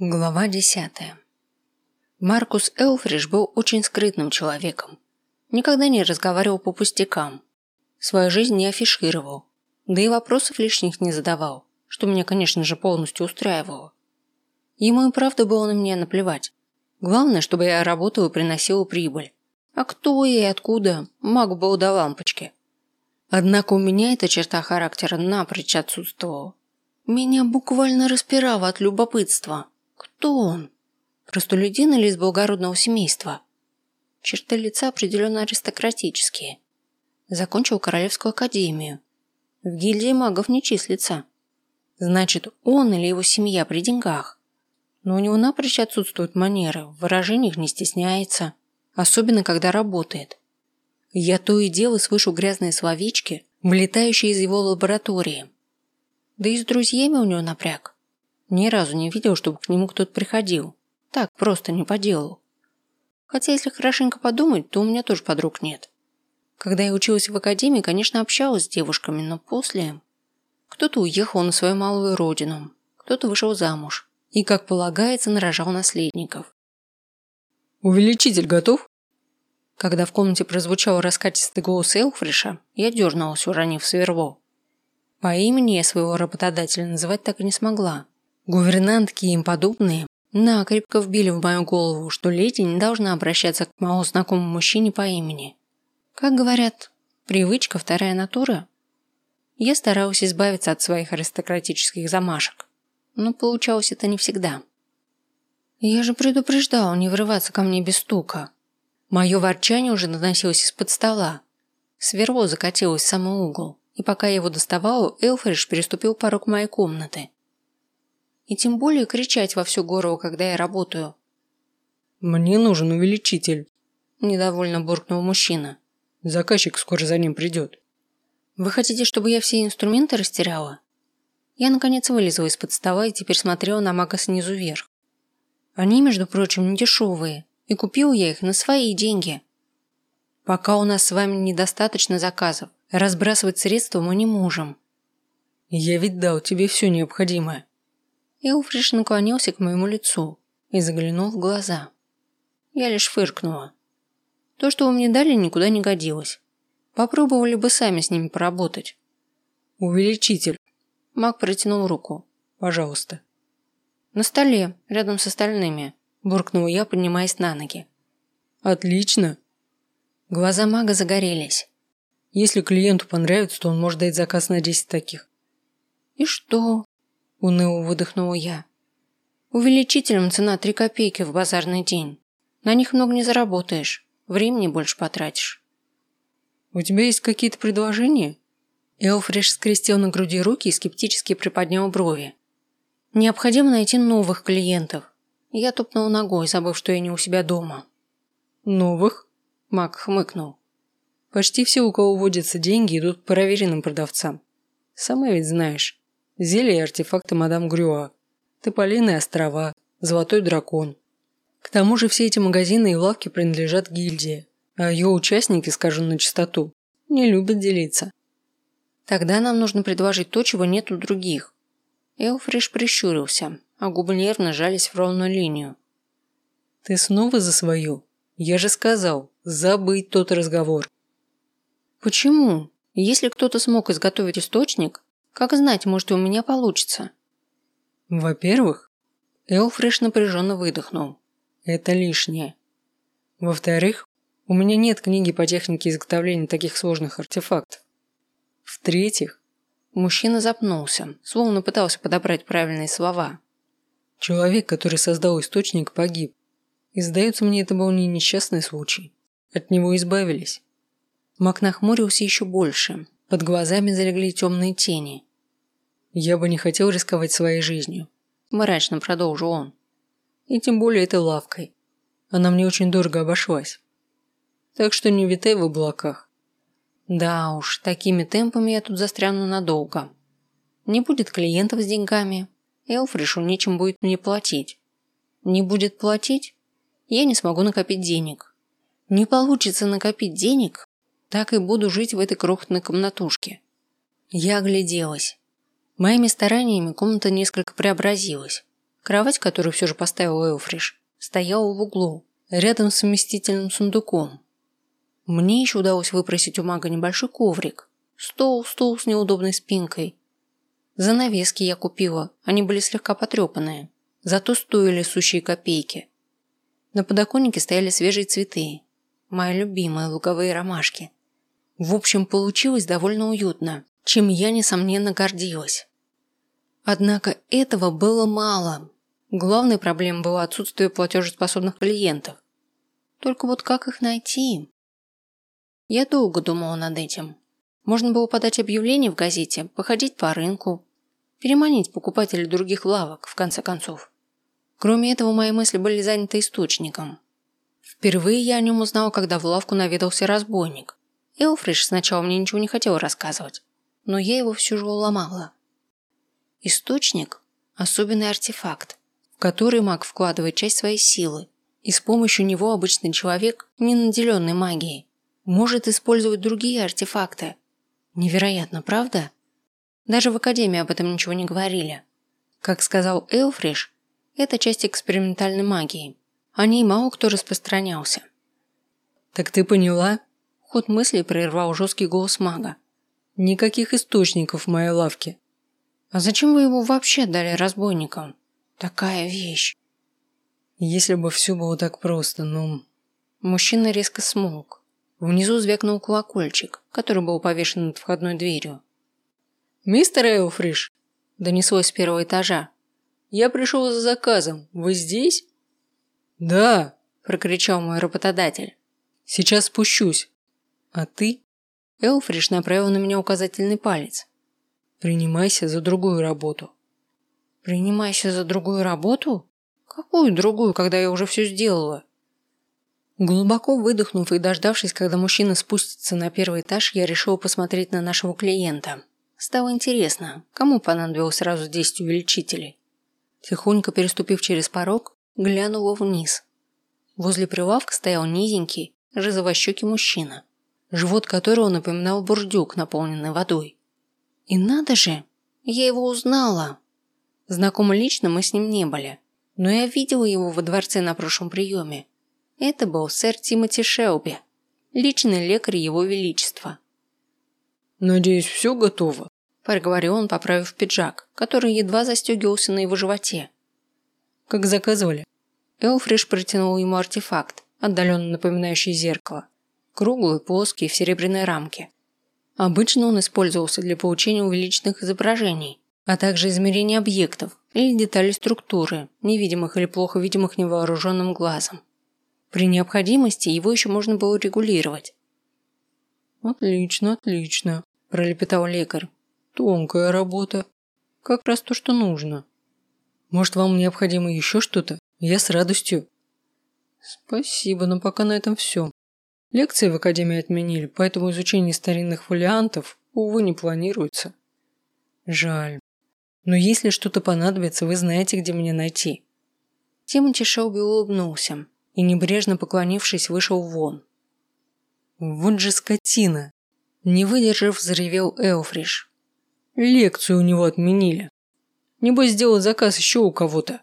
Глава десятая. Маркус Элфриш был очень скрытным человеком. Никогда не разговаривал по пустякам. Свою жизнь не афишировал. Да и вопросов лишних не задавал, что меня, конечно же, полностью устраивало. Ему и правда было на меня наплевать. Главное, чтобы я работал и приносил прибыль. А кто и откуда, маг был до лампочки. Однако у меня эта черта характера напрочь отсутствовала. Меня буквально распирало от любопытства – кто он? Простолюдин или из благородного семейства? Черты лица определенно аристократические. Закончил Королевскую академию. В гильдии магов не числится. Значит, он или его семья при деньгах. Но у него напрочь отсутствуют манеры, в выражениях не стесняется, особенно когда работает. Я то и дело слышу грязные словечки, вылетающие из его лаборатории. Да и с друзьями у него напряг. Ни разу не видел, чтобы к нему кто-то приходил. Так, просто не по делу. Хотя, если хорошенько подумать, то у меня тоже подруг нет. Когда я училась в академии, конечно, общалась с девушками, но после... Кто-то уехал на свою малую родину, кто-то вышел замуж и, как полагается, нарожал наследников. «Увеличитель готов?» Когда в комнате прозвучал раскатистый голос Элфриша, я дернулась, уронив сверло. По имени я своего работодателя называть так и не смогла, Гувернантки и им подобные накрепко вбили в мою голову, что леди не должна обращаться к моему знакомому мужчине по имени. Как говорят, привычка – вторая натура. Я старалась избавиться от своих аристократических замашек, но получалось это не всегда. Я же предупреждал не врываться ко мне без стука. Мое ворчание уже доносилось из-под стола. Сверло закатилось в самый угол, и пока я его доставала, Элфриш переступил порог моей комнаты. И тем более кричать во всю горло, когда я работаю. «Мне нужен увеличитель», – недовольно буркнул мужчина. «Заказчик скоро за ним придет». «Вы хотите, чтобы я все инструменты растеряла?» Я, наконец, вылезла из-под стола и теперь смотрела на мага снизу вверх. Они, между прочим, не дешевые, и купил я их на свои деньги. Пока у нас с вами недостаточно заказов, разбрасывать средства мы не можем. Я ведь дал тебе все необходимое. Илфриш наклонился к моему лицу и заглянул в глаза. Я лишь фыркнула. То, что вы мне дали, никуда не годилось. Попробовали бы сами с ними поработать. Увеличитель. Маг протянул руку. Пожалуйста. На столе, рядом с остальными, буркнула я, поднимаясь на ноги. Отлично. Глаза мага загорелись. Если клиенту понравится, то он может дать заказ на 10 таких. И что? Уныло выдохнула я. Увеличителем цена три копейки в базарный день. На них много не заработаешь. Времени больше потратишь. У тебя есть какие-то предложения? Элфриш скрестил на груди руки и скептически приподнял брови. Необходимо найти новых клиентов. Я топнул ногой, забыв, что я не у себя дома. Новых? Мак хмыкнул. Почти все, у кого водятся деньги, идут к проверенным продавцам. Сама ведь знаешь. Зелья и артефакты мадам Грюа, Тополиные острова, Золотой дракон. К тому же все эти магазины и лавки принадлежат гильдии, а ее участники, скажем на чистоту, не любят делиться. Тогда нам нужно предложить то, чего нет у других. Элфриш прищурился, а губы нервно жались в ровную линию. Ты снова за свою? Я же сказал, забыть тот разговор. Почему? Если кто-то смог изготовить источник, как знать, может, и у меня получится? Во-первых, Элфриш напряженно выдохнул. Это лишнее. Во-вторых, у меня нет книги по технике изготовления таких сложных артефактов. В-третьих, мужчина запнулся, словно пытался подобрать правильные слова. Человек, который создал источник, погиб. И, сдается мне, это был не несчастный случай. От него избавились. Мак нахмурился еще больше. Под глазами залегли темные тени. Я бы не хотел рисковать своей жизнью. Мрачно продолжил он. И тем более этой лавкой. Она мне очень дорого обошлась. Так что не витай в облаках. Да уж, такими темпами я тут застряну надолго. Не будет клиентов с деньгами. Элфришу нечем будет мне платить. Не будет платить, я не смогу накопить денег. Не получится накопить денег, так и буду жить в этой крохотной комнатушке. Я огляделась. Моими стараниями комната несколько преобразилась. Кровать, которую все же поставил Элфриш, стояла в углу, рядом с вместительным сундуком. Мне еще удалось выпросить у мага небольшой коврик, стол, стул с неудобной спинкой. Занавески я купила, они были слегка потрепанные, зато стоили сущие копейки. На подоконнике стояли свежие цветы, мои любимые луговые ромашки. В общем, получилось довольно уютно, чем я, несомненно, гордилась. Однако этого было мало. Главной проблемой было отсутствие платежеспособных клиентов. Только вот как их найти? Я долго думала над этим. Можно было подать объявление в газете, походить по рынку, переманить покупателей других лавок, в конце концов. Кроме этого, мои мысли были заняты источником. Впервые я о нем узнала, когда в лавку наведался разбойник. Элфриш сначала мне ничего не хотел рассказывать, но я его все же уломала. Источник – особенный артефакт, в который маг вкладывает часть своей силы, и с помощью него обычный человек, не наделенный магией, может использовать другие артефакты. Невероятно, правда? Даже в Академии об этом ничего не говорили. Как сказал Элфриш, это часть экспериментальной магии. О ней мало кто распространялся. «Так ты поняла?» Ход мыслей прервал жесткий голос мага. «Никаких источников в моей лавке. А зачем вы его вообще дали разбойникам? Такая вещь. Если бы все было так просто, ну... Мужчина резко смолк. Внизу звякнул колокольчик, который был повешен над входной дверью. «Мистер Эйлфриш!» – донеслось с первого этажа. «Я пришел за заказом. Вы здесь?» «Да!» – прокричал мой работодатель. «Сейчас спущусь. А ты?» Элфриш направил на меня указательный палец. Принимайся за другую работу. Принимайся за другую работу? Какую другую, когда я уже все сделала? Глубоко выдохнув и дождавшись, когда мужчина спустится на первый этаж, я решила посмотреть на нашего клиента. Стало интересно, кому понадобилось сразу 10 увеличителей. Тихонько переступив через порог, глянула вниз. Возле прилавка стоял низенький, розовощекий мужчина, живот которого напоминал бурдюк, наполненный водой. И надо же, я его узнала. Знакомы лично мы с ним не были, но я видела его во дворце на прошлом приеме. Это был сэр Тимоти Шелби, личный лекарь его величества. «Надеюсь, все готово?» – проговорил он, поправив пиджак, который едва застегивался на его животе. «Как заказывали?» Элфриш протянул ему артефакт, отдаленно напоминающий зеркало. Круглый, плоский, в серебряной рамке. Обычно он использовался для получения увеличенных изображений, а также измерения объектов или деталей структуры, невидимых или плохо видимых невооруженным глазом. При необходимости его еще можно было регулировать. «Отлично, отлично», – пролепетал лекарь. «Тонкая работа. Как раз то, что нужно. Может, вам необходимо еще что-то? Я с радостью». «Спасибо, но пока на этом все. Лекции в Академии отменили, поэтому изучение старинных фолиантов, увы, не планируется. Жаль. Но если что-то понадобится, вы знаете, где меня найти. Тимати Шелби улыбнулся и, небрежно поклонившись, вышел вон. Вот же скотина! Не выдержав, заревел Элфриш. Лекцию у него отменили. Небось, сделал заказ еще у кого-то.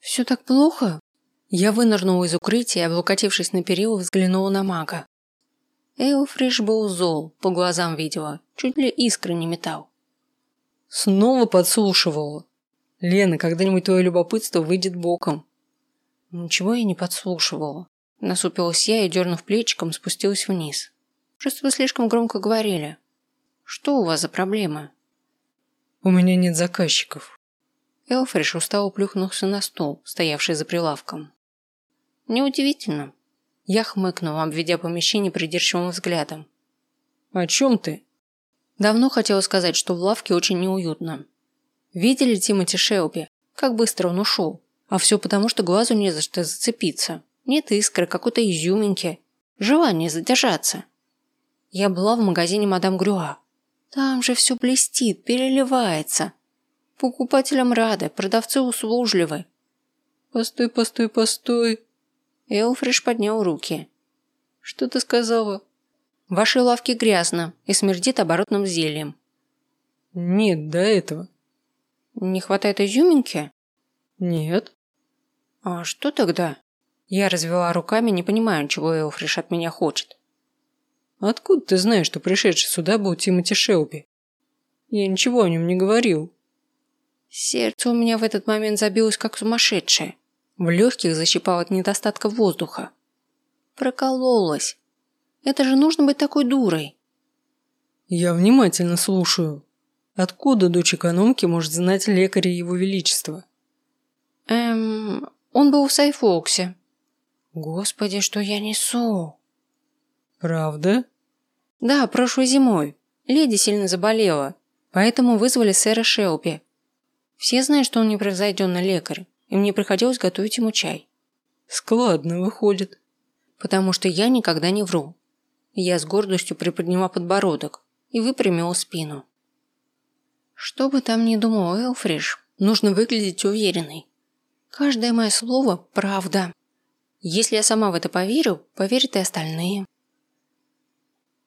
«Все так плохо?» Я вынырнула из укрытия и, облокотившись на перила, взглянула на мага. Эйлфриш был зол, по глазам видела, чуть ли искры не метал. Снова подслушивала. Лена, когда-нибудь твое любопытство выйдет боком. Ничего я не подслушивала. Насупилась я и, дернув плечиком, спустилась вниз. Просто вы слишком громко говорили. Что у вас за проблемы? У меня нет заказчиков. Элфриш устало плюхнулся на стол, стоявший за прилавком. Неудивительно. Я хмыкнула, обведя помещение придирчивым взглядом. «О чем ты?» Давно хотела сказать, что в лавке очень неуютно. Видели Тимоти Шелби? Как быстро он ушел. А все потому, что глазу не за что зацепиться. Нет искры, какой-то изюминки. Желание задержаться. Я была в магазине мадам Грюа. Там же все блестит, переливается. Покупателям рады, продавцы услужливы. «Постой, постой, постой!» Элфриш поднял руки. «Что ты сказала?» «В вашей лавке грязно и смердит оборотным зельем». «Нет, до этого». «Не хватает изюминки?» Нет. А что тогда? Я развела руками, не понимая, чего Элфриш от меня хочет. Откуда ты знаешь, что пришедший сюда был Тимоти Шелби? Я ничего о нем не говорил. Сердце у меня в этот момент забилось как сумасшедшее. В легких защипало от недостатка воздуха. Прокололась. Это же нужно быть такой дурой. Я внимательно слушаю. Откуда дочь экономки может знать лекаря его величества? Эм, он был в Сайфоксе. Господи, что я несу? Правда? Да, прошлой зимой. Леди сильно заболела, поэтому вызвали сэра Шелби. Все знают, что он непревзойденный лекарь, и мне приходилось готовить ему чай. Складно выходит. Потому что я никогда не вру. Я с гордостью приподняла подбородок и выпрямила спину. Что бы там ни думал Элфриш, нужно выглядеть уверенной. Каждое мое слово – правда. Если я сама в это поверю, поверят и остальные.